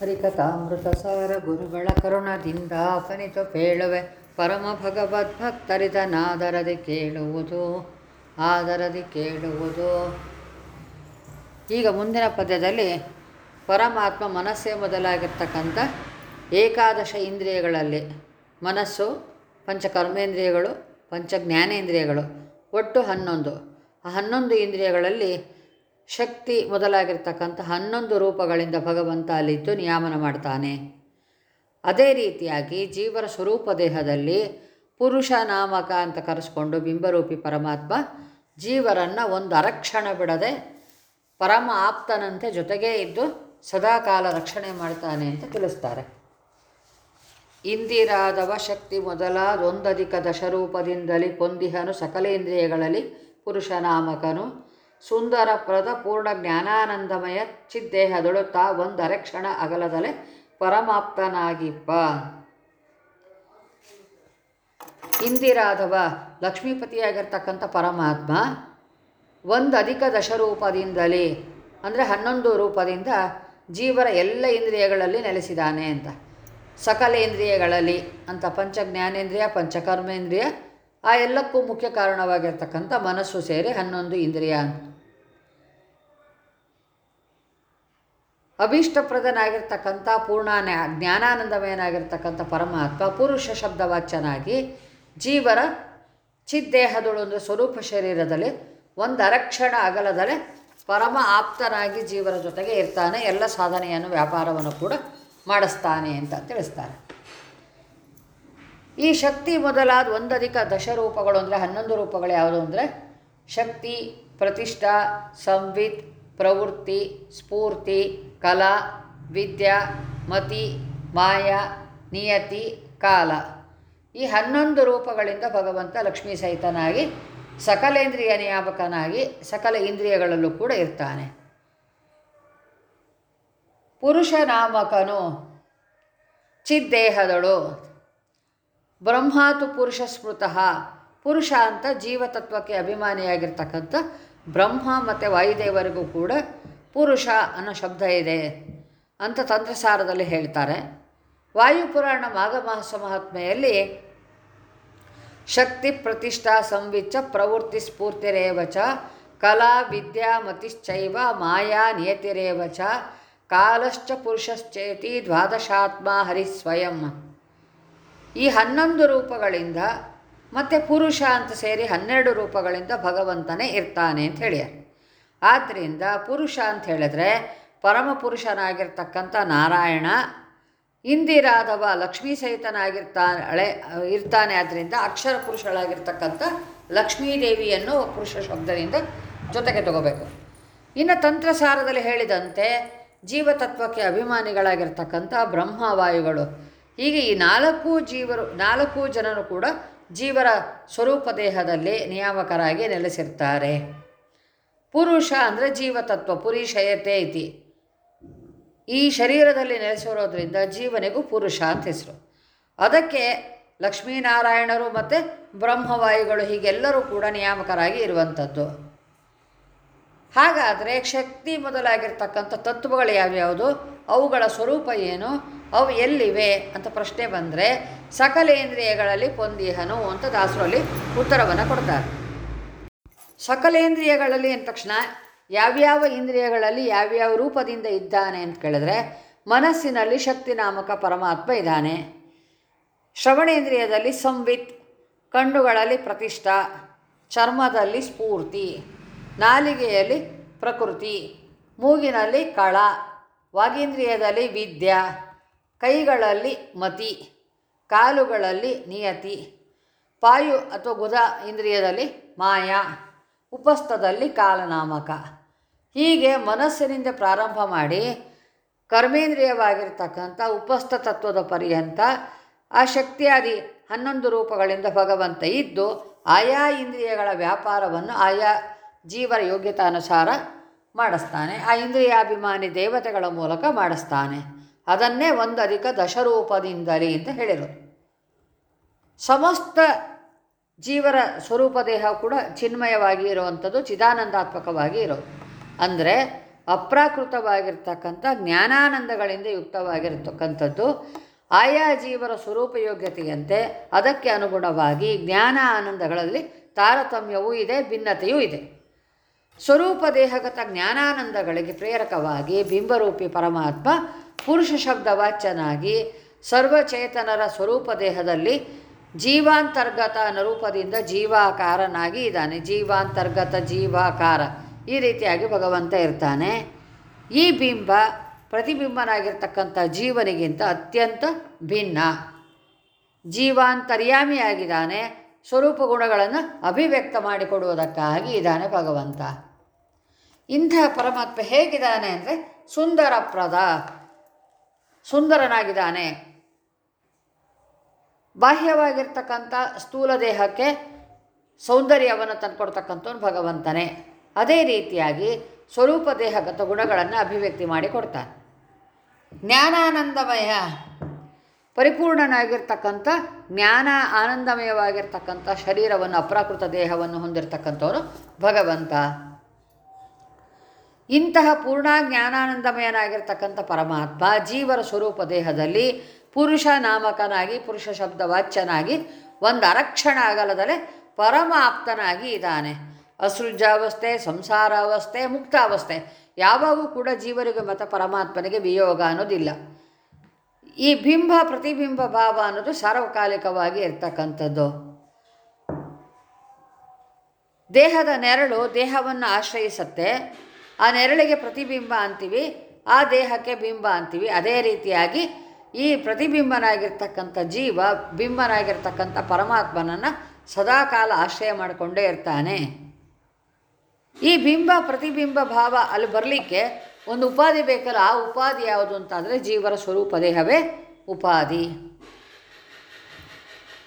ಹರಿಕಥಾಮೃತ ಸಾರ ಗುರುಗಳ ಕರುಣದಿಂದ ಅಪನಿತು ಪೇಳುವೆ ಪರಮ ಭಗವದ್ಭಕ್ತರಿದನಾದರದಿ ಕೇಳುವುದು, ಆದರದಿ ಕೇಳುವುದು. ಈಗ ಮುಂದಿನ ಪದ್ಯದಲ್ಲಿ ಪರಮಾತ್ಮ ಮನಸ್ಸೇ ಮೊದಲಾಗಿರ್ತಕ್ಕಂಥ ಏಕಾದಶ ಇಂದ್ರಿಯಗಳಲ್ಲಿ ಮನಸ್ಸು, ಪಂಚಕರ್ಮೇಂದ್ರಿಯಗಳು ಪಂಚ ಜ್ಞಾನೇಂದ್ರಿಯಗಳು ಒಟ್ಟು ಹನ್ನೊಂದು. ಆ ಹನ್ನೊಂದು ಇಂದ್ರಿಯಗಳಲ್ಲಿ ಶಕ್ತಿ ಮೊದಲಾಗಿರ್ತಕ್ಕಂಥ ಹನ್ನೊಂದು ರೂಪಗಳಿಂದ ಭಗವಂತ ಅಲ್ಲಿದ್ದು ನಿಯಾಮನ ಮಾಡ್ತಾನೆ. ಅದೇ ರೀತಿಯಾಗಿ ಜೀವರ ಸ್ವರೂಪ ದೇಹದಲ್ಲಿ ಪುರುಷ ನಾಮಕ ಅಂತ ಕರೆಸ್ಕೊಂಡು ಬಿಂಬರೂಪಿ ಪರಮಾತ್ಮ ಜೀವರನ್ನು ಒಂದು ಅರಕ್ಷಣ ಬಿಡದೆ ಪರಮ ಆಪ್ತನಂತೆ ಜೊತೆಗೇ ಇದ್ದು ಸದಾಕಾಲ ರಕ್ಷಣೆ ಮಾಡ್ತಾನೆ ಅಂತ ತಿಳಿಸ್ತಾರೆ. ಇಂದಿರಾದವ ಶಕ್ತಿ ಮೊದಲಾದೊಂದಧಿಕ ದಶರೂಪದಿಂದಲೇ ಪೊಂದಿಹನು ಸಕಲೇಂದ್ರಿಯಗಳಲ್ಲಿ ಪುರುಷನಾಮಕನು ಸುಂದರಪ್ರದ ಪೂರ್ಣ ಜ್ಞಾನಾನಂದಮಯ ಚಿದ್ದೇಹದಳು ತಾ ಒಂದರೆ ಕ್ಷಣ ಅಗಲದಲೆ ಪರಮಾಪ್ತನಾಗಿಪ್ಪ ಇಂದಿರಾಧವ, ಲಕ್ಷ್ಮೀಪತಿಯಾಗಿರ್ತಕ್ಕಂಥ ಪರಮಾತ್ಮ, ಒಂದು ಅಧಿಕ ದಶರೂಪದಿಂದಲೇ, ಅಂದರೆ ಹನ್ನೊಂದು ರೂಪದಿಂದ ಜೀವರ ಎಲ್ಲ ಇಂದ್ರಿಯಗಳಲ್ಲಿ ನೆಲೆಸಿದ್ದಾನೆ ಅಂತ. ಸಕಲೇಂದ್ರಿಯಗಳಲ್ಲಿ ಅಂತ ಪಂಚ ಜ್ಞಾನೇಂದ್ರಿಯ ಪಂಚಕರ್ಮೇಂದ್ರಿಯ ಆ ಎಲ್ಲಕ್ಕೂ ಮುಖ್ಯ ಕಾರಣವಾಗಿರ್ತಕ್ಕಂಥ ಮನಸ್ಸು ಸೇರಿ ಹನ್ನೊಂದು ಇಂದ್ರಿಯ ಅಂತ. ಅಭೀಷ್ಟಪ್ರದನಾಗಿರ್ತಕ್ಕಂಥ ಪೂರ್ಣ ಜ್ಞಾನಾನಂದಮಯನಾಗಿರ್ತಕ್ಕಂಥ ಪರಮಾತ್ಮ ಪುರುಷ ಶಬ್ದವಾಚ್ಯನಾಗಿ ಜೀವರ ಚಿದ್ದೇಹದೊಳೊಂದು ಸ್ವರೂಪ ಶರೀರದಲ್ಲಿ ಒಂದು ಅರಕ್ಷಣ ಅಗಲದಲ್ಲಿ ಪರಮ ಆಪ್ತನಾಗಿ ಜೀವರ ಜೊತೆಗೆ ಇರ್ತಾನೆ. ಎಲ್ಲ ಸಾಧನೆಯನ್ನು ವ್ಯಾಪಾರವನ್ನು ಕೂಡ ಮಾಡಿಸ್ತಾನೆ ಅಂತ ತಿಳಿಸ್ತಾರೆ. ಈ ಶಕ್ತಿ ಮೊದಲಾದ ಒಂದಧಿಕ ದಶರೂಪಗಳು ಅಂದರೆ ಹನ್ನೊಂದು ರೂಪಗಳು ಯಾವುದು ಅಂದರೆ ಶಕ್ತಿ, ಪ್ರತಿಷ್ಠಾ, ಸಂವಿತ್, ಪ್ರವೃತ್ತಿ, ಸ್ಫೂರ್ತಿ, ಕಲಾ, ವಿದ್ಯಾ, ಮತಿ, ಮಾಯ, ನಿಯತಿ, ಕಾಲ. ಈ ಹನ್ನೊಂದು ರೂಪಗಳಿಂದ ಭಗವಂತ ಲಕ್ಷ್ಮೀ ಸಹಿತನಾಗಿ ಸಕಲೇಂದ್ರಿಯ ನಿಯಾಮಕನಾಗಿ ಸಕಲ ಇಂದ್ರಿಯಗಳಲ್ಲೂ ಕೂಡ ಇರ್ತಾನೆ. ಪುರುಷ ನಾಮಕನು ಚಿದ್ದೇಹದಳು. ಬ್ರಹ್ಮಾತು ಪುರುಷ ಸ್ಮೃತಃ. ಪುರುಷ ಅಂತ ಜೀವತತ್ವಕ್ಕೆ ಅಭಿಮಾನಿಯಾಗಿರ್ತಕ್ಕಂಥ ಬ್ರಹ್ಮ ಮತ್ತು ವಾಯುದೇವರಿಗೂ ಕೂಡ ಪುರುಷ ಅನ್ನೋ ಶಬ್ದ ಇದೆ ಅಂತ ತಂತ್ರಸಾರದಲ್ಲಿ ಹೇಳ್ತಾರೆ. ವಾಯುಪುರಾಣ ಮಾಘಮಾಸ ಮಹಾತ್ಮೆಯಲ್ಲಿ ಶಕ್ತಿ ಪ್ರತಿಷ್ಠಾ ಸಂವಿಚ್ಚ ಪ್ರವೃತ್ತಿ ಸ್ಫೂರ್ತಿರೇವಚ ಕಲಾ ವಿದ್ಯಾ ಮತಿಶ್ಚೈವ ಮಾಯಾ ನಿಯತಿರೇವಚ ಕಾಲಶ್ಚ ಪುರುಷಶ್ಚೇತಿ ದ್ವಾದಶಾತ್ಮ ಹರಿ ಸ್ವಯಂ ಈ ಹನ್ನೊಂದು ರೂಪಗಳಿಂದ ಮತ್ತು ಪುರುಷ ಅಂತ ಸೇರಿ ಹನ್ನೆರಡು ರೂಪಗಳಿಂದ ಭಗವಂತನೇ ಇರ್ತಾನೆ ಅಂತ ಹೇಳ್ಯಾರ. ಆದ್ದರಿಂದ ಪುರುಷ ಅಂತ ಹೇಳಿದ್ರೆ ಪರಮಪುರುಷನಾಗಿರ್ತಕ್ಕಂಥ ನಾರಾಯಣ ಇಂದಿರಾದವ ಲಕ್ಷ್ಮೀ ಸಹಿತನಾಗಿರ್ತಾಳೆ, ಇರ್ತಾನೆ. ಆದ್ದರಿಂದ ಅಕ್ಷರ ಪುರುಷಳಾಗಿರ್ತಕ್ಕಂಥ ಲಕ್ಷ್ಮೀದೇವಿಯನ್ನು ಪುರುಷ ಶಬ್ದದಿಂದ ಜೊತೆಗೆ ತಗೋಬೇಕು. ಇನ್ನು ತಂತ್ರಸಾರದಲ್ಲಿ ಹೇಳಿದಂತೆ ಜೀವತತ್ವಕ್ಕೆ ಅಭಿಮಾನಿಗಳಾಗಿರ್ತಕ್ಕಂಥ ಬ್ರಹ್ಮವಾಯುಗಳು. ಹೀಗೆ ಈ ನಾಲ್ಕು ಜೀವರು, ನಾಲ್ಕು ಜನರು ಕೂಡ ಜೀವರ ಸ್ವರೂಪ ದೇಹದಲ್ಲಿ ನಿಯಾಮಕರಾಗಿ ನೆಲೆಸಿರ್ತಾರೆ. ಪುರುಷ ಅಂದರೆ ಜೀವತತ್ವ ಪುರೀಶಯತೆ ಇತಿ. ಈ ಶರೀರದಲ್ಲಿ ನೆಲೆಸಿರೋದ್ರಿಂದ ಜೀವನಿಗೂ ಪುರುಷ ಅಂತ ಹೆಸರು. ಅದಕ್ಕೆ ಲಕ್ಷ್ಮೀನಾರಾಯಣರು ಮತ್ತು ಬ್ರಹ್ಮವಾಯುಗಳು ಹೀಗೆಲ್ಲರೂ ಕೂಡ ನಿಯಾಮಕರಾಗಿ ಇರುವಂಥದ್ದು. ಹಾಗಾದರೆ ಶಕ್ತಿ ಮೊದಲಾಗಿರ್ತಕ್ಕಂಥ ತತ್ವಗಳು ಯಾವ್ಯಾವುದು? ಅವುಗಳ ಸ್ವರೂಪ ಏನು? ಅವು ಎಲ್ಲಿವೆ? ಅಂತ ಪ್ರಶ್ನೆ ಬಂದರೆ, ಸಕಲೇಂದ್ರಿಯಗಳಲ್ಲಿ ಪೊಂದಿಹನು ಅಂತ ದಾಸರಲ್ಲಿ ಉತ್ತರವನ್ನು ಕೊಡ್ತಾರೆ. ಸಕಲೇಂದ್ರಿಯಗಳಲ್ಲಿ ಅಂದ ತಕ್ಷಣ ಯಾವ್ಯಾವ ಇಂದ್ರಿಯಗಳಲ್ಲಿ ಯಾವ್ಯಾವ ರೂಪದಿಂದ ಇದ್ದಾನೆ ಅಂತ ಕೇಳಿದ್ರೆ, ಮನಸ್ಸಿನಲ್ಲಿ ಶಕ್ತಿ ನಾಮಕ ಪರಮಾತ್ಮ ಇದ್ದಾನೆ. ಶ್ರವಣೇಂದ್ರಿಯದಲ್ಲಿ ಸಂವಿತ್, ಕಣ್ಣುಗಳಲ್ಲಿ ಪ್ರತಿಷ್ಠಾ, ಚರ್ಮದಲ್ಲಿ ಸ್ಫೂರ್ತಿ, ನಾಲಿಗೆಯಲ್ಲಿ ಪ್ರಕೃತಿ, ಮೂಗಿನಲ್ಲಿ ಕಳ ವಾಗೀಂದ್ರಿಯದಲ್ಲಿ ವಿದ್ಯಾ, ಕೈಗಳಲ್ಲಿ ಮತಿ, ಕಾಲುಗಳಲ್ಲಿ ನಿಯತಿ, ಪಾಯು ಅಥವಾ ಗುದ ಇಂದ್ರಿಯದಲ್ಲಿ ಮಾಯಾ, ಉಪಸ್ಥದಲ್ಲಿ ಕಾಲನಾಮಕ. ಹೀಗೆ ಮನಸ್ಸಿನಿಂದ ಪ್ರಾರಂಭ ಮಾಡಿ ಕರ್ಮೇಂದ್ರಿಯವಾಗಿರ್ತಕ್ಕಂಥ ಉಪಸ್ಥ ತತ್ವದ ಪರ್ಯಂತ ಆ ಶಕ್ತಿಯಾದಿ ಹನ್ನೊಂದು ರೂಪಗಳಿಂದ ಭಗವಂತ ಇದ್ದು ಆಯಾ ಇಂದ್ರಿಯಗಳ ವ್ಯಾಪಾರವನ್ನು ಆಯಾ ಜೀವರ ಯೋಗ್ಯತಾನುಸಾರ ಮಾಡಿಸ್ತಾನೆ, ಆ ಇಂದ್ರಿಯಾಭಿಮಾನಿ ದೇವತೆಗಳ ಮೂಲಕ ಮಾಡಿಸ್ತಾನೆ. ಅದನ್ನೇ ಒಂದು ಅಧಿಕ ದಶರೂಪದಿಂದಲೇ ಅಂತ ಹೇಳಿರೋದು. ಸಮಸ್ತ ಜೀವರ ಸ್ವರೂಪ ದೇಹ ಕೂಡ ಚಿನ್ಮಯವಾಗಿ ಇರುವಂಥದ್ದು, ಚಿದಾನಂದಾತ್ಮಕವಾಗಿ ಇರೋದು. ಅಂದರೆ ಅಪ್ರಾಕೃತವಾಗಿರ್ತಕ್ಕಂಥ ಜ್ಞಾನಾನಂದಗಳಿಂದ ಯುಕ್ತವಾಗಿರ್ತಕ್ಕಂಥದ್ದು, ಆಯಾ ಜೀವರ ಸ್ವರೂಪ ಯೋಗ್ಯತೆಯಂತೆ ಅದಕ್ಕೆ ಅನುಗುಣವಾಗಿ ಜ್ಞಾನ ಆನಂದಗಳಲ್ಲಿ ತಾರತಮ್ಯವೂ ಇದೆ, ಭಿನ್ನತೆಯೂ ಇದೆ. ಸ್ವರೂಪ ದೇಹಗತ ಜ್ಞಾನಾನಂದಗಳಿಗೆ ಪ್ರೇರಕವಾಗಿ ಬಿಂಬರೂಪಿ ಪರಮಾತ್ಮ ಪುರುಷ ಶಬ್ದ ವಾಚ್ಯನಾಗಿ ಸರ್ವಚೇತನರ ಸ್ವರೂಪ ದೇಹದಲ್ಲಿ ಜೀವಾಂತರ್ಗತ ಅನುರೂಪದಿಂದ ಜೀವಾಕಾರನಾಗಿ ಇದ್ದಾನೆ. ಜೀವಾಂತರ್ಗತ, ಜೀವಾಕಾರ ಈ ರೀತಿಯಾಗಿ ಭಗವಂತ ಇರ್ತಾನೆ. ಈ ಬಿಂಬ ಪ್ರತಿಬಿಂಬನಾಗಿರ್ತಕ್ಕಂಥ ಜೀವನಿಗಿಂತ ಅತ್ಯಂತ ಭಿನ್ನ. ಜೀವಾಂತರ್ಯಾಮಿಯಾಗಿದ್ದಾನೆ. ಸ್ವರೂಪ ಗುಣಗಳನ್ನು ಅಭಿವ್ಯಕ್ತ ಮಾಡಿಕೊಡುವುದಕ್ಕಾಗಿ ಇದ್ದಾನೆ ಭಗವಂತ. ಇಂತಹ ಪರಮಾತ್ಮ ಹೇಗಿದ್ದಾನೆ ಅಂದರೆ ಸುಂದರಪ್ರದ, ಸುಂದರನಾಗಿದ್ದಾನೆ. ಬಾಹ್ಯವಾಗಿರ್ತಕ್ಕಂಥ ಸ್ಥೂಲ ದೇಹಕ್ಕೆ ಸೌಂದರ್ಯವನ್ನು ತಂದುಕೊಡ್ತಕ್ಕಂಥವ್ನು ಭಗವಂತನೇ. ಅದೇ ರೀತಿಯಾಗಿ ಸ್ವರೂಪ ದೇಹಗತ ಗುಣಗಳನ್ನು ಅಭಿವ್ಯಕ್ತಿ ಮಾಡಿ ಕೊಡ್ತಾನೆ. ಜ್ಞಾನಾನಂದಮಯ, ಪರಿಪೂರ್ಣನಾಗಿರ್ತಕ್ಕಂಥ, ಜ್ಞಾನ ಆನಂದಮಯವಾಗಿರ್ತಕ್ಕಂಥ ಶರೀರವನ್ನು, ಅಪ್ರಾಕೃತ ದೇಹವನ್ನು ಹೊಂದಿರತಕ್ಕಂಥವನು ಭಗವಂತ. ಇಂತಹ ಪೂರ್ಣ ಜ್ಞಾನಾನಂದಮಯನಾಗಿರ್ತಕ್ಕಂಥ ಪರಮಾತ್ಮ ಜೀವರ ಸ್ವರೂಪ ದೇಹದಲ್ಲಿ ಪುರುಷ ನಾಮಕನಾಗಿ, ಪುರುಷ ಶಬ್ದ ವಾಚ್ಯನಾಗಿ ಒಂದು ಅರಕ್ಷಣ ಅಗಲದಲ್ಲೇ ಪರಮಾಪ್ತನಾಗಿ ಇದ್ದಾನೆ. ಅಸೃಜಾವಸ್ಥೆ, ಸಂಸಾರಾವಸ್ಥೆ, ಮುಕ್ತಾವಸ್ಥೆ, ಯಾವಾಗೂ ಕೂಡ ಜೀವರಿಗೆ ಮತ್ತು ಪರಮಾತ್ಮನಿಗೆ ವಿಯೋಗ ಅನ್ನೋದಿಲ್ಲ. ಈ ಬಿಂಬ, ಪ್ರತಿಬಿಂಬ ಭಾವ ಅನ್ನೋದು ಸಾರ್ವಕಾಲಿಕವಾಗಿ ಇರ್ತಕ್ಕಂಥದ್ದು. ದೇಹದ ನೆರಳು ದೇಹವನ್ನು ಆಶ್ರಯಿಸುತ್ತೆ. ಆ ನೆರಳಿಗೆ ಪ್ರತಿಬಿಂಬ ಅಂತೀವಿ, ಆ ದೇಹಕ್ಕೆ ಬಿಂಬ ಅಂತೀವಿ. ಅದೇ ರೀತಿಯಾಗಿ ಈ ಪ್ರತಿಬಿಂಬನಾಗಿರ್ತಕ್ಕಂಥ ಜೀವ, ಬಿಂಬನಾಗಿರ್ತಕ್ಕಂಥ ಪರಮಾತ್ಮನನ್ನು ಸದಾಕಾಲ ಆಶ್ರಯ ಮಾಡಿಕೊಂಡೇ ಇರ್ತಾನೆ. ಈ ಬಿಂಬ, ಪ್ರತಿಬಿಂಬ ಭಾವ ಅಲ್ಲಿ ಬರಲಿಕ್ಕೆ ಒಂದು ಉಪಾಧಿ ಬೇಕಲ್ಲ, ಆ ಉಪಾಧಿ ಯಾವುದು ಅಂತಂದರೆ ಜೀವರ ಸ್ವರೂಪ ದೇಹವೇ ಉಪಾಧಿ.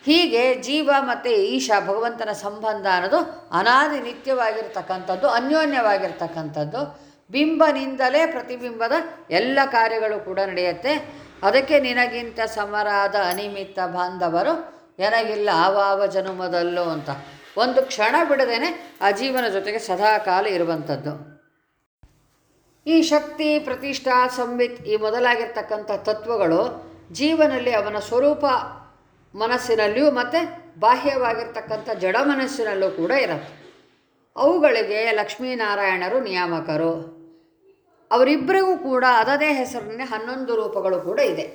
ಹೀಗೆ ಜೀವ ಮತ್ತು ಈಶ ಭಗವಂತನ ಸಂಬಂಧ ಅನ್ನೋದು ಅನಾದಿ ನಿತ್ಯವಾಗಿರ್ತಕ್ಕಂಥದ್ದು, ಅನ್ಯೋನ್ಯವಾಗಿರ್ತಕ್ಕಂಥದ್ದು. ಬಿಂಬನಿಂದಲೇ ಪ್ರತಿಬಿಂಬದ ಎಲ್ಲ ಕಾರ್ಯಗಳು ಕೂಡ ನಡೆಯುತ್ತೆ. ಅದಕ್ಕೆ ನಿನಗಿಂತ ಸಮರಾದ ಅನಿಮಿತ್ತ ಬಾಂಧವರು ನನಗಿಲ್ಲ ಆವಾವ ಜನುಮದಲ್ಲೋ ಅಂತ. ಒಂದು ಕ್ಷಣ ಬಿಡದೇನೆ ಆ ಜೀವನ ಜೊತೆಗೆ ಸದಾಕಾಲ ಇರುವಂಥದ್ದು. ಈ ಶಕ್ತಿ, ಪ್ರತಿಷ್ಠಾ, ಸಂವಿತ್ ಈ ಮೊದಲಾಗಿರ್ತಕ್ಕಂಥ ತತ್ವಗಳು ಜೀವನಲ್ಲಿ ಅವನ ಸ್ವರೂಪ ಮನಸ್ಸಿನಲ್ಲಿಯೂ ಮತ್ತು ಬಾಹ್ಯವಾಗಿರ್ತಕ್ಕಂಥ ಜಡ ಮನಸ್ಸಿನಲ್ಲೂ ಕೂಡ ಇರತ್ತೆ. ಅವುಗಳಿಗೆ ಲಕ್ಷ್ಮೀನಾರಾಯಣರು ನಿಯಾಮಕರು. ಅವರಿಬ್ಬರಿಗೂ ಕೂಡ ಅದದೇ ಹೆಸರಿನ ಹನ್ನೊಂದು ರೂಪಗಳು ಕೂಡ ಇದೆ.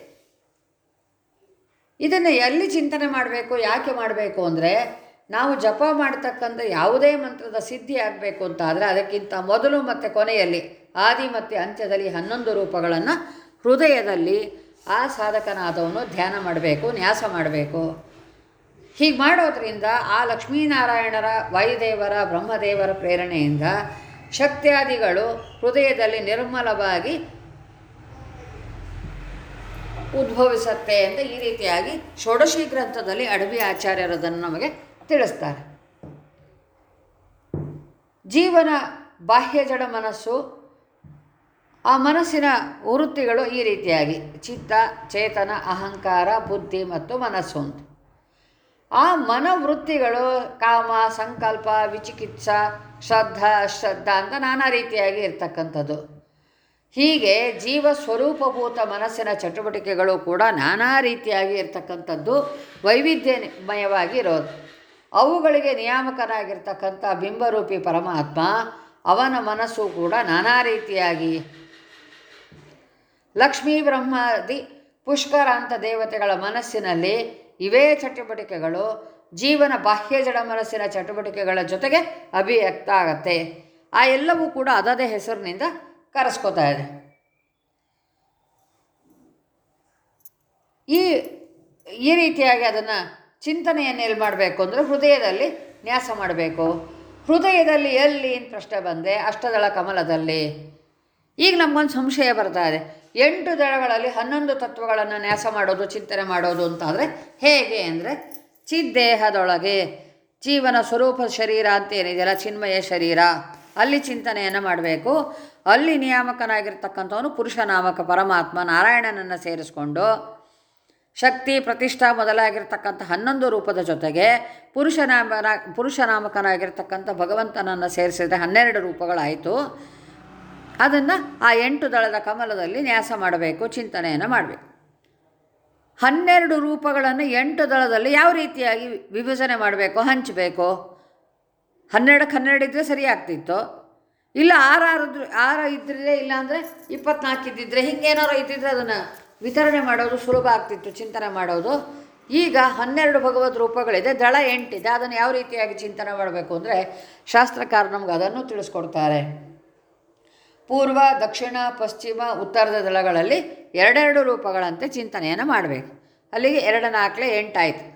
ಇದನ್ನು ಎಲ್ಲಿ ಚಿಂತನೆ ಮಾಡಬೇಕು, ಯಾಕೆ ಮಾಡಬೇಕು ಅಂದರೆ, ನಾವು ಜಪ ಮಾಡ್ತಕ್ಕಂಥ ಯಾವುದೇ ಮಂತ್ರದ ಸಿದ್ಧಿ ಆಗಬೇಕು ಅಂತ ಆದರೆ ಅದಕ್ಕಿಂತ ಮೊದಲು ಮತ್ತು ಕೊನೆಯಲ್ಲಿ, ಆದಿ ಮತ್ತು ಅಂತ್ಯದಲ್ಲಿ ಹನ್ನೊಂದು ರೂಪಗಳನ್ನು ಹೃದಯದಲ್ಲಿ ಆ ಸಾಧಕನಾದವನು ಧ್ಯಾನ ಮಾಡಬೇಕು, ನ್ಯಾಸ ಮಾಡಬೇಕು. ಹೀಗೆ ಮಾಡೋದ್ರಿಂದ ಆ ಲಕ್ಷ್ಮೀನಾರಾಯಣರ, ವಾಯುದೇವರ, ಬ್ರಹ್ಮದೇವರ ಪ್ರೇರಣೆಯಿಂದ ಶಕ್ತ್ಯಾದಿಗಳು ಹೃದಯದಲ್ಲಿ ನಿರ್ಮಲವಾಗಿ ಉದ್ಭವಿಸತ್ತೆ ಅಂತ ಈ ರೀತಿಯಾಗಿ ಷೋಡಶಿ ಗ್ರಂಥದಲ್ಲಿ ಅಡವಿ ಆಚಾರ್ಯರದನ್ನು ನಮಗೆ ತಿಳಿಸ್ತಾರೆ. ಜೀವನ ಬಾಹ್ಯ ಜಡ ಮನಸ್ಸು ಆ ಮನಸ್ಸಿನ ವೃತ್ತಿಗಳು ಈ ರೀತಿಯಾಗಿ. ಚಿತ್ತ, ಚೇತನ, ಅಹಂಕಾರ, ಬುದ್ಧಿ ಮತ್ತು ಮನಸ್ಸು ಅಂತ ಆ ಮನೋವೃತ್ತಿಗಳು ಕಾಮ, ಸಂಕಲ್ಪ, ವಿಚಿಕಿತ್ಸ, ಶ್ರದ್ಧಾ ಶ್ರದ್ಧಾ ಅಂತ ನಾನಾ ರೀತಿಯಾಗಿ ಇರ್ತಕ್ಕಂಥದ್ದು. ಹೀಗೆ ಜೀವ ಸ್ವರೂಪಭೂತ ಮನಸ್ಸಿನ ಚಟುವಟಿಕೆಗಳು ಕೂಡ ನಾನಾ ರೀತಿಯಾಗಿ ಇರ್ತಕ್ಕಂಥದ್ದು ವೈವಿಧ್ಯಮಯವಾಗಿ ಇರೋದು. ಅವುಗಳಿಗೆ ನಿಯಾಮಕನಾಗಿರ್ತಕ್ಕಂಥ ಬಿಂಬರೂಪಿ ಪರಮಾತ್ಮ ಅವನ ಮನಸ್ಸು ಕೂಡ ನಾನಾ ರೀತಿಯಾಗಿ ಲಕ್ಷ್ಮೀ ಬ್ರಹ್ಮಾದಿ ಪುಷ್ಕರ ಅಂತ ದೇವತೆಗಳ ಮನಸ್ಸಿನಲ್ಲಿ ಇವೇ ಚಟುವಟಿಕೆಗಳು ಜೀವನ ಬಾಹ್ಯ ಜಡ ಮನಸ್ಸಿನ ಚಟುವಟಿಕೆಗಳ ಜೊತೆಗೆ ಅಭಿವ್ಯಕ್ತ ಆಗತ್ತೆ. ಆ ಎಲ್ಲವೂ ಕೂಡ ಅದದೇ ಹೆಸರಿನಿಂದ ಕರೆಸ್ಕೋತಾ ಇದೆ. ಈ ಈ ರೀತಿಯಾಗಿ ಅದನ್ನು ಚಿಂತನೆಯನ್ನು ಎಲ್ಲಿ ಮಾಡಬೇಕು ಅಂದರೆ ಹೃದಯದಲ್ಲಿ ನ್ಯಾಸ ಮಾಡಬೇಕು. ಹೃದಯದಲ್ಲಿ ಎಲ್ಲಿ ಪ್ರಶ್ನೆ ಬಂದೆ ಅಷ್ಟದಳ ಕಮಲದಲ್ಲಿ. ಈಗ ನಮಗೊಂದು ಸಂಶಯ ಬರ್ತಾ ಇದೆ. ಎಂಟು ದಳಗಳಲ್ಲಿ ಹನ್ನೊಂದು ತತ್ವಗಳನ್ನು ನ್ಯಾಸ ಮಾಡೋದು, ಚಿಂತನೆ ಮಾಡೋದು ಅಂತಾದರೆ ಹೇಗೆ ಅಂದರೆ ಚಿದ್ದೇಹದೊಳಗೆ ಜೀವನ ಸ್ವರೂಪ ಶರೀರ ಅಂತ ಏನಿದೆಯಲ್ಲ, ಚಿನ್ಮಯ ಶರೀರ. ಅಲ್ಲಿ ಚಿಂತನೆಯನ್ನು ಮಾಡಬೇಕು. ಅಲ್ಲಿ ನಿಯಾಮಕನಾಗಿರ್ತಕ್ಕಂಥವನು ಪುರುಷ ನಾಮಕ ಪರಮಾತ್ಮ ನಾರಾಯಣನನ್ನು ಸೇರಿಸ್ಕೊಂಡು ಶಕ್ತಿ ಪ್ರತಿಷ್ಠಾ ಮೊದಲಾಗಿರ್ತಕ್ಕಂಥ ಹನ್ನೊಂದು ರೂಪದ ಜೊತೆಗೆ ಪುರುಷ ಪುರುಷನಾಮಕನಾಗಿರ್ತಕ್ಕಂಥ ಪುರುಷ ನಾಮಕನಾಗಿರ್ತಕ್ಕಂಥ ಭಗವಂತನನ್ನು ಸೇರಿಸಿದರೆ ಹನ್ನೆರಡು ರೂಪಗಳಾಯಿತು. ಅದನ್ನು ಆ ಎಂಟು ದಳದ ಕಮಲದಲ್ಲಿ ನ್ಯಾಸ ಮಾಡಬೇಕು, ಚಿಂತನೆಯನ್ನು ಮಾಡಬೇಕು. ಹನ್ನೆರಡು ರೂಪಗಳನ್ನು ಎಂಟು ದಳದಲ್ಲಿ ಯಾವ ರೀತಿಯಾಗಿ ವಿಭಜನೆ ಮಾಡಬೇಕು, ಹಂಚಬೇಕು? ಹನ್ನೆರಡಕ್ಕೆ ಹನ್ನೆರಡು ಇದ್ದರೆ ಸರಿ ಆಗ್ತಿತ್ತು. ಇಲ್ಲ ಆರಾರು ಆರು ಇದ್ದರೆ ಇಲ್ಲಾಂದರೆ ಇಪ್ಪತ್ನಾಲ್ಕು ಇದ್ದಿದ್ರೆ ಹಿಂಗೇನಾರು ಇದ್ದಿದ್ರೆ ಅದನ್ನು ವಿತರಣೆ ಮಾಡೋದು ಸುಲಭ ಆಗ್ತಿತ್ತು, ಚಿಂತನೆ ಮಾಡೋದು. ಈಗ ಹನ್ನೆರಡು ಭಗವದ್ ರೂಪಗಳಿದೆ, ದಳ ಎಂಟಿದೆ, ಅದನ್ನು ಯಾವ ರೀತಿಯಾಗಿ ಚಿಂತನೆ ಮಾಡಬೇಕು ಅಂದರೆ ಶಾಸ್ತ್ರಕಾರ ನಮ್ಗೆ ಅದನ್ನು ತಿಳಿಸ್ಕೊಡ್ತಾರೆ. ಪೂರ್ವ, ದಕ್ಷಿಣ, ಪಶ್ಚಿಮ, ಉತ್ತರದ ದಳಗಳಲ್ಲಿ ಎರಡೆರಡು ರೂಪಗಳಂತೆ ಚಿಂತನೆಯನ್ನು ಮಾಡಬೇಕು. ಅಲ್ಲಿಗೆ ಎರಡು ನಾಲ್ಕಲೆ ಎಂಟಾಯಿತು.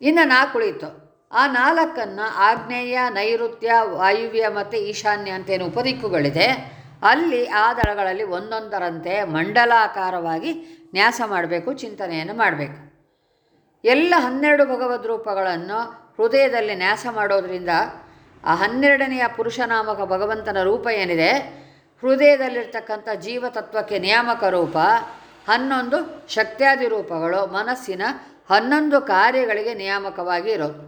ಇನ್ನು ನಾಲ್ಕು ಉಳಿತು ಆ ನಾಲ್ಕನ್ನು ಆಗ್ನೇಯ, ನೈಋತ್ಯ, ವಾಯುವ್ಯ ಮತ್ತು ಈಶಾನ್ಯ ಅಂತೇನು ಉಪದಿಕ್ಕುಗಳಿದೆ, ಅಲ್ಲಿ ಆ ದಳಗಳಲ್ಲಿ ಒಂದೊಂದರಂತೆ ಮಂಡಲಾಕಾರವಾಗಿ ನ್ಯಾಸ ಮಾಡಬೇಕು, ಚಿಂತನೆಯನ್ನು ಮಾಡಬೇಕು. ಎಲ್ಲ ಹನ್ನೆರಡು ಭಗವದ್ ರೂಪಗಳನ್ನು ಹೃದಯದಲ್ಲಿ ನ್ಯಾಸ ಮಾಡೋದರಿಂದ ಆ ಹನ್ನೆರಡನೆಯ ಪುರುಷನಾಮಕ ಭಗವಂತನ ರೂಪ ಏನಿದೆ ಹೃದಯದಲ್ಲಿರ್ತಕ್ಕಂಥ ಜೀವತತ್ವಕ್ಕೆ ನಿಯಾಮಕ ರೂಪ, ಹನ್ನೊಂದು ಶಕ್ತಿಯಾದಿ ರೂಪಗಳು, ಮನಸ್ಸಿನ ಹನ್ನೊಂದು ಕಾರ್ಯಗಳಿಗೆ ನಿಯಾಮಕವಾಗಿ ಇರೋದು.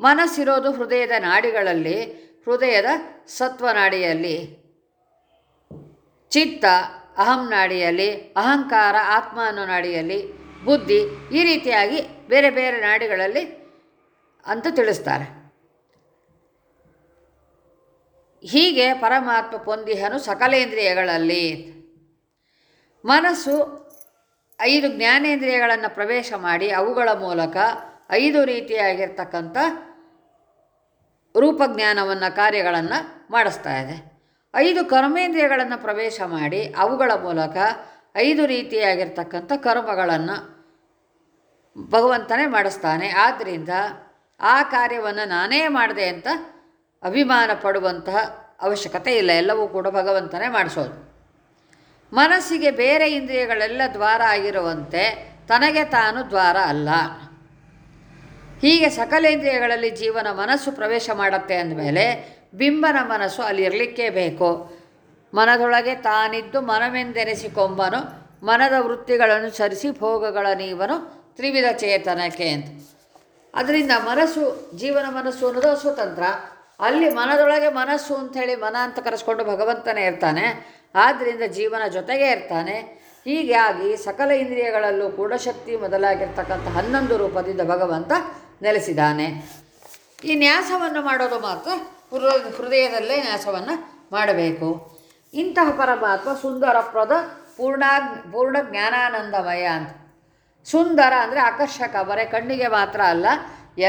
ಮನಸ್ಸಿರೋದು ಹೃದಯದ ನಾಡಿಗಳಲ್ಲಿ, ಹೃದಯದ ಸತ್ವನಾಡಿಯಲ್ಲಿ ಚಿತ್ತ ಅಹಂ ನಾಡಿಯಲ್ಲಿ, ಅಹಂಕಾರ ಆತ್ಮ ಅನ್ನೋ ನಾಡಿಯಲ್ಲಿ, ಬುದ್ಧಿ ಈ ರೀತಿಯಾಗಿ ಬೇರೆ ಬೇರೆ ನಾಡಿಗಳಲ್ಲಿ ಅಂತ ತಿಳಿಸ್ತಾರೆ. ಹೀಗೆ ಪರಮಾತ್ಮ ಪೊಂದಿಹನು ಸಕಲೇಂದ್ರಿಯಗಳಲ್ಲಿ ಮನಸ್ಸು ಐದು ಜ್ಞಾನೇಂದ್ರಿಯಗಳನ್ನು ಪ್ರವೇಶ ಮಾಡಿ ಅವುಗಳ ಮೂಲಕ ಐದು ರೀತಿಯಾಗಿರ್ತಕ್ಕಂಥ ರೂಪಜ್ಞಾನವನ್ನು ಕಾರ್ಯಗಳನ್ನು ಮಾಡಿಸ್ತಾ ಇದೆ. ಐದು ಕರ್ಮೇಂದ್ರಿಯಗಳನ್ನು ಪ್ರವೇಶ ಮಾಡಿ ಅವುಗಳ ಮೂಲಕ ಐದು ರೀತಿಯಾಗಿರ್ತಕ್ಕಂಥ ಕರ್ಮಗಳನ್ನು ಭಗವಂತನೇ ಮಾಡಿಸ್ತಾನೆ. ಆದ್ದರಿಂದ ಆ ಕಾರ್ಯವನ್ನು ನಾನೇ ಮಾಡಿದೆ ಅಂತ ಅಭಿಮಾನ ಪಡುವಂತಹ ಅವಶ್ಯಕತೆ ಇಲ್ಲ. ಎಲ್ಲವೂ ಕೂಡ ಭಗವಂತನೇ ಮಾಡಿಸೋದು. ಮನಸ್ಸಿಗೆ ಬೇರೆ ಇಂದ್ರಿಯಗಳೆಲ್ಲ ದ್ವಾರ ಆಗಿರುವಂತೆ ತನಗೆ ತಾನು ದ್ವಾರ ಅಲ್ಲ. ಹೀಗೆ ಸಕಲೇಂದ್ರಿಯಗಳಲ್ಲಿ ಜೀವನ ಮನಸ್ಸು ಪ್ರವೇಶ ಮಾಡುತ್ತೆ ಅಂದಮೇಲೆ ಬಿಂಬನ ಮನಸ್ಸು ಅಲ್ಲಿರಲಿಕ್ಕೇ ಬೇಕು. ಮನದೊಳಗೆ ತಾನಿದ್ದು ಮನವೆಂದೆನಿಸಿಕೊಂಬನು, ಮನದ ವೃತ್ತಿಗಳನ್ನು ಸರಿಸಿ ಭೋಗಗಳ ನೀವನು ತ್ರಿವಿಧ ಚೇತನಕ್ಕೆ ಅಂತ. ಅದರಿಂದ ಮನಸ್ಸು ಜೀವನ ಮನಸ್ಸು ಅನ್ನೋದು ಸ್ವತಂತ್ರ. ಅಲ್ಲಿ ಮನದೊಳಗೆ ಮನಸ್ಸು ಅಂಥೇಳಿ ಮನ ಅಂತ ಕರೆಸ್ಕೊಂಡು ಭಗವಂತನೇ ಇರ್ತಾನೆ. ಆದ್ದರಿಂದ ಜೀವನ ಜೊತೆಗೆ ಇರ್ತಾನೆ. ಹೀಗಾಗಿ ಸಕಲ ಇಂದ್ರಿಯಗಳಲ್ಲೂ ಕೂಡ ಶಕ್ತಿ ಮೊದಲಾಗಿರ್ತಕ್ಕಂಥ ಹನ್ನೊಂದು ರೂಪದಿಂದ ಭಗವಂತ ನೆಲೆಸಿದ್ದಾನೆ. ಈ ನ್ಯಾಸವನ್ನು ಮಾಡೋದು ಮಾತ್ರ ಹೃದಯ, ಹೃದಯದಲ್ಲೇ ನ್ಯಾಸವನ್ನು ಮಾಡಬೇಕು. ಇಂತಹ ಪರಮಾತ್ಮ ಸುಂದರಪ್ರದ ಪೂರ್ಣ ಪೂರ್ಣ ಜ್ಞಾನಾನಂದಮಯ ಅಂತ. ಸುಂದರ ಅಂದರೆ ಆಕರ್ಷಕ, ಬರೇ ಕಣ್ಣಿಗೆ ಮಾತ್ರ ಅಲ್ಲ,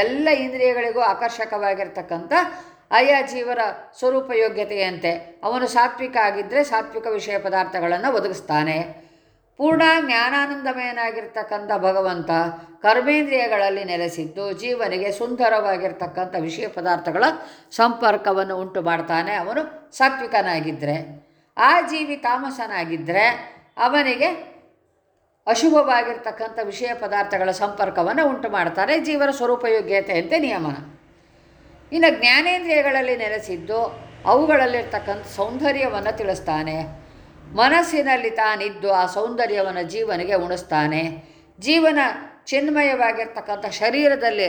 ಎಲ್ಲ ಇಂದ್ರಿಯಗಳಿಗೂ ಆಕರ್ಷಕವಾಗಿರ್ತಕ್ಕಂಥ ಆಯಾ ಜೀವರ ಸ್ವರೂಪ ಯೋಗ್ಯತೆಯಂತೆ ಅವನು ಸಾತ್ವಿಕ ಆಗಿದ್ದರೆ ಸಾತ್ವಿಕ ವಿಷಯ ಪದಾರ್ಥಗಳನ್ನು ಒದಗಿಸ್ತಾನೆ. ಪೂರ್ಣ ಜ್ಞಾನಾನಂದಮಯನಾಗಿರ್ತಕ್ಕಂಥ ಭಗವಂತ ಕರ್ಮೇಂದ್ರಿಯಗಳಲ್ಲಿ ನೆಲೆಸಿದ್ದು ಜೀವನಿಗೆ ಸುಂದರವಾಗಿರ್ತಕ್ಕಂಥ ವಿಷಯ ಪದಾರ್ಥಗಳ ಸಂಪರ್ಕವನ್ನು ಉಂಟು ಮಾಡ್ತಾನೆ. ಅವನು ಸಾತ್ವಿಕನಾಗಿದ್ದರೆ ಆ ಜೀವಿ ತಾಮಸನಾಗಿದ್ದರೆ ಅವನಿಗೆ ಅಶುಭವಾಗಿರ್ತಕ್ಕಂಥ ವಿಷಯ ಪದಾರ್ಥಗಳ ಸಂಪರ್ಕವನ್ನು ಉಂಟು ಮಾಡ್ತಾರೆ ಜೀವನ ಸ್ವರೂಪಯೋಗ್ಯತೆಯಂತೆ ನಿಯಮನ ಇನ್ನು ಜ್ಞಾನೇಂದ್ರಿಯಗಳಲ್ಲಿ ನೆಲೆಸಿದ್ದು ಅವುಗಳಲ್ಲಿರ್ತಕ್ಕಂಥ ಸೌಂದರ್ಯವನ್ನು ತಿಳಿಸ್ತಾನೆ. ಮನಸ್ಸಿನಲ್ಲಿ ತಾನಿದ್ದು ಆ ಸೌಂದರ್ಯವನ್ನು ಜೀವನಿಗೆ ಉಣಿಸ್ತಾನೆ. ಜೀವನ ಚಿನ್ಮಯವಾಗಿರ್ತಕ್ಕಂಥ ಶರೀರದಲ್ಲಿ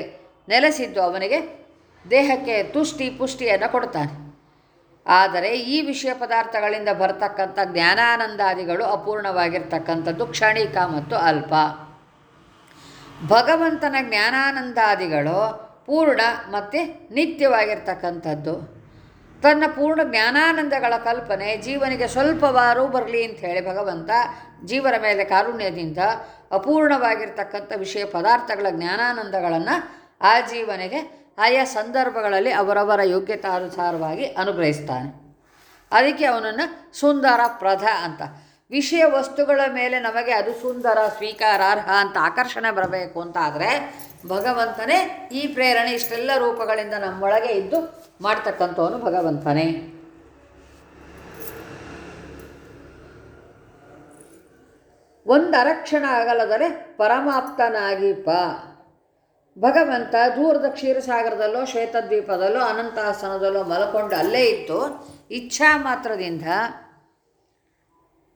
ನೆಲೆಸಿದ್ದು ಅವನಿಗೆ ದೇಹಕ್ಕೆ ತುಷ್ಟಿ ಪುಷ್ಟಿಯನ್ನು ಕೊಡ್ತಾನೆ. ಆದರೆ ಈ ವಿಷಯ ಪದಾರ್ಥಗಳಿಂದ ಬರತಕ್ಕಂಥ ಜ್ಞಾನಾನಂದಾದಿಗಳು ಅಪೂರ್ಣವಾಗಿರ್ತಕ್ಕಂಥದ್ದು ಕ್ಷಣಿಕ ಮತ್ತು ಅಲ್ಪ. ಭಗವಂತನ ಜ್ಞಾನಾನಂದಾದಿಗಳು ಪೂರ್ಣ ಮತ್ತು ನಿತ್ಯವಾಗಿರ್ತಕ್ಕಂಥದ್ದು. ತನ್ನ ಪೂರ್ಣ ಜ್ಞಾನಾನಂದಗಳ ಕಲ್ಪನೆ ಜೀವನಿಗೆ ಸ್ವಲ್ಪವಾರೂ ಬರಲಿ ಅಂತ ಹೇಳಿ ಭಗವಂತ ಜೀವನ ಮೇಲೆ ಕಾರುಣ್ಯದಿಂದ ಅಪೂರ್ಣವಾಗಿರ್ತಕ್ಕಂಥ ವಿಷಯ ಪದಾರ್ಥಗಳ ಜ್ಞಾನಾನಂದಗಳನ್ನು ಆ ಜೀವನಿಗೆ ಆಯಾ ಸಂದರ್ಭಗಳಲ್ಲಿ ಅವರವರ ಯೋಗ್ಯತಾನುಸಾರವಾಗಿ ಅನುಗ್ರಹಿಸ್ತಾನೆ. ಅದಕ್ಕೆ ಅವನನ್ನು ಸುಂದರ ಪ್ರಧ ಅಂತ. ವಿಷಯ ವಸ್ತುಗಳ ಮೇಲೆ ನಮಗೆ ಅದು ಸುಂದರ ಸ್ವೀಕಾರಾರ್ಹ ಅಂತ ಆಕರ್ಷಣೆ ಬರಬೇಕು ಅಂತ ಆದರೆ ಭಗವಂತನೇ ಈ ಪ್ರೇರಣೆ ಇಷ್ಟೆಲ್ಲ ರೂಪಗಳಿಂದ ನಮ್ಮೊಳಗೆ ಇದ್ದು ಮಾಡ್ತಕ್ಕಂಥವನು ಭಗವಂತನೇ. ಒಂದು ಅರಕ್ಷಣ ಅಗಲದರೆ ಪರಮಾಪ್ತನಾಗಿಪ ಭಗವಂತ ದೂರದ ಕ್ಷೀರಸಾಗರದಲ್ಲೋ, ಶ್ವೇತದ್ವೀಪದಲ್ಲೋ, ಅನಂತಾಸನದಲ್ಲೋ ಮಲಕೊಂಡು ಅಲ್ಲೇ ಇತ್ತು ಇಚ್ಛಾ ಮಾತ್ರದಿಂದ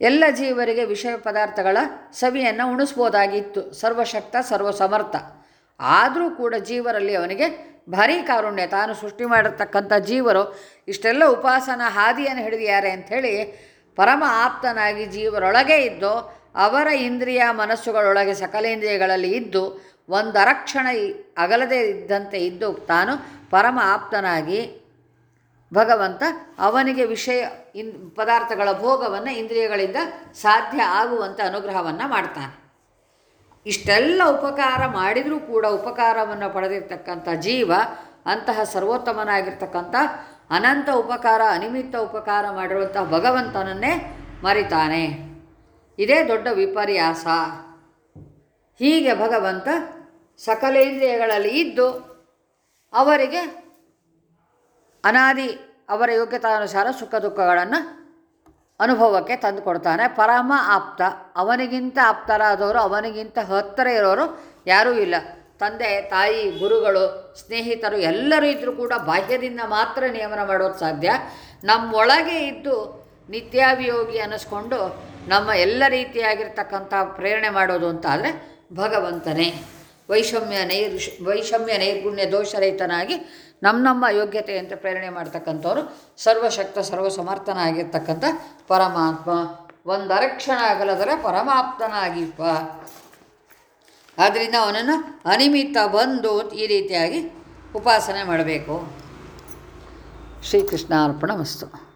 ಎಲ್ಲ ಜೀವರಿಗೆ ವಿಷಯ ಪದಾರ್ಥಗಳ ಸವಿಯನ್ನು ಉಣಿಸ್ಬೋದಾಗಿತ್ತು. ಸರ್ವಶಕ್ತ, ಸರ್ವಸಮರ್ಥ. ಆದರೂ ಕೂಡ ಜೀವರಲ್ಲಿ ಅವನಿಗೆ ಭಾರೀ ಕಾರುಣ್ಯ. ತಾನು ಸೃಷ್ಟಿ ಮಾಡಿರ್ತಕ್ಕಂಥ ಜೀವರು ಇಷ್ಟೆಲ್ಲ ಉಪಾಸನ ಹಾದಿಯನ್ನು ಹಿಡಿದಿದ್ದಾರೆ ಅಂಥೇಳಿ ಪರಮ ಆಪ್ತನಾಗಿ ಜೀವರೊಳಗೆ ಇದ್ದು ಅವರ ಇಂದ್ರಿಯ ಮನಸ್ಸುಗಳೊಳಗೆ ಸಕಲೇಂದ್ರಿಯಗಳಲ್ಲಿ ಇದ್ದು ಒಂದರಕ್ಷಣ ಅಗಲದೇ ಇದ್ದಂತೆ ಇದ್ದು ತಾನು ಪರಮ ಆಪ್ತನಾಗಿ ಭಗವಂತ ಅವನಿಗೆ ವಿಷಯ ಇನ್ ಪದಾರ್ಥಗಳ ಭೋಗವನ್ನು ಇಂದ್ರಿಯಗಳಿಂದ ಸಾಧ್ಯ ಆಗುವಂಥ ಅನುಗ್ರಹವನ್ನು ಮಾಡ್ತಾನೆ. ಇಷ್ಟೆಲ್ಲ ಉಪಕಾರ ಮಾಡಿದರೂ ಕೂಡ ಉಪಕಾರವನ್ನು ಪಡೆದಿರ್ತಕ್ಕಂಥ ಜೀವ, ಅಂತಹ ಸರ್ವೋತ್ತಮನಾಗಿರ್ತಕ್ಕಂಥ ಅನಂತ ಉಪಕಾರ, ಅನಿಮಿತ್ತ ಉಪಕಾರ ಮಾಡಿರುವಂತಹ ಭಗವಂತನನ್ನೇ ಮರಿತಾನೆ. ಇದೇ ದೊಡ್ಡ ವಿಪರ್ಯಾಸ. ಹೀಗೆ ಭಗವಂತ ಸಕಲೇಂದ್ರಿಯಗಳಲ್ಲಿ ಇದ್ದು ಅವರಿಗೆ ಅನಾದಿ ಅವರ ಯೋಗ್ಯತಾನುಸಾರ ಸುಖ ದುಃಖಗಳನ್ನು ಅನುಭವಕ್ಕೆ ತಂದು ಕೊಡ್ತಾನೆ ಪರಮ ಆಪ್ತ. ಅವನಿಗಿಂತ ಆಪ್ತರಾದವರು, ಅವನಿಗಿಂತ ಹತ್ತಿರ ಇರೋರು ಯಾರೂ ಇಲ್ಲ. ತಂದೆ, ತಾಯಿ, ಗುರುಗಳು, ಸ್ನೇಹಿತರು ಎಲ್ಲರೂ ಇದ್ದರೂ ಕೂಡ ಬಾಹ್ಯದಿಂದ ಮಾತ್ರ ನಿಯಮನ ಮಾಡೋದು ಸಾಧ್ಯ. ನಮ್ಮೊಳಗೆ ಇದ್ದು ನಿತ್ಯಾಭಿಯೋಗಿ ಅನ್ನಿಸ್ಕೊಂಡು ನಮ್ಮ ಎಲ್ಲ ರೀತಿಯಾಗಿರ್ತಕ್ಕಂಥ ಪ್ರೇರಣೆ ಮಾಡೋದು ಅಂತಾದರೆ ಭಗವಂತನೇ. ವೈಷಮ್ಯ ನೈರ್ ವೈಷಮ್ಯ ನೈರ್ಗುಣ್ಯ ದೋಷರಹಿತನಾಗಿ ನಮ್ಮ ನಮ್ಮ ಯೋಗ್ಯತೆಯಂತೆ ಪ್ರೇರಣೆ ಮಾಡ್ತಕ್ಕಂಥವ್ರು ಸರ್ವಶಕ್ತ ಸರ್ವಸಮರ್ಥನ ಆಗಿರ್ತಕ್ಕಂಥ ಪರಮಾತ್ಮ ಒಂದರಕ್ಷಣ ಆಗಲದರೆ ಪರಮಾಪ್ತನಾಗಿಪ್ಪ. ಆದ್ದರಿಂದ ಅವನನ್ನು ಅನಿಮಿತ್ತ ಬಂದು ಈ ರೀತಿಯಾಗಿ ಉಪಾಸನೆ ಮಾಡಬೇಕು. ಶ್ರೀಕೃಷ್ಣ ಅರ್ಪಣ ಮಸ್ತು.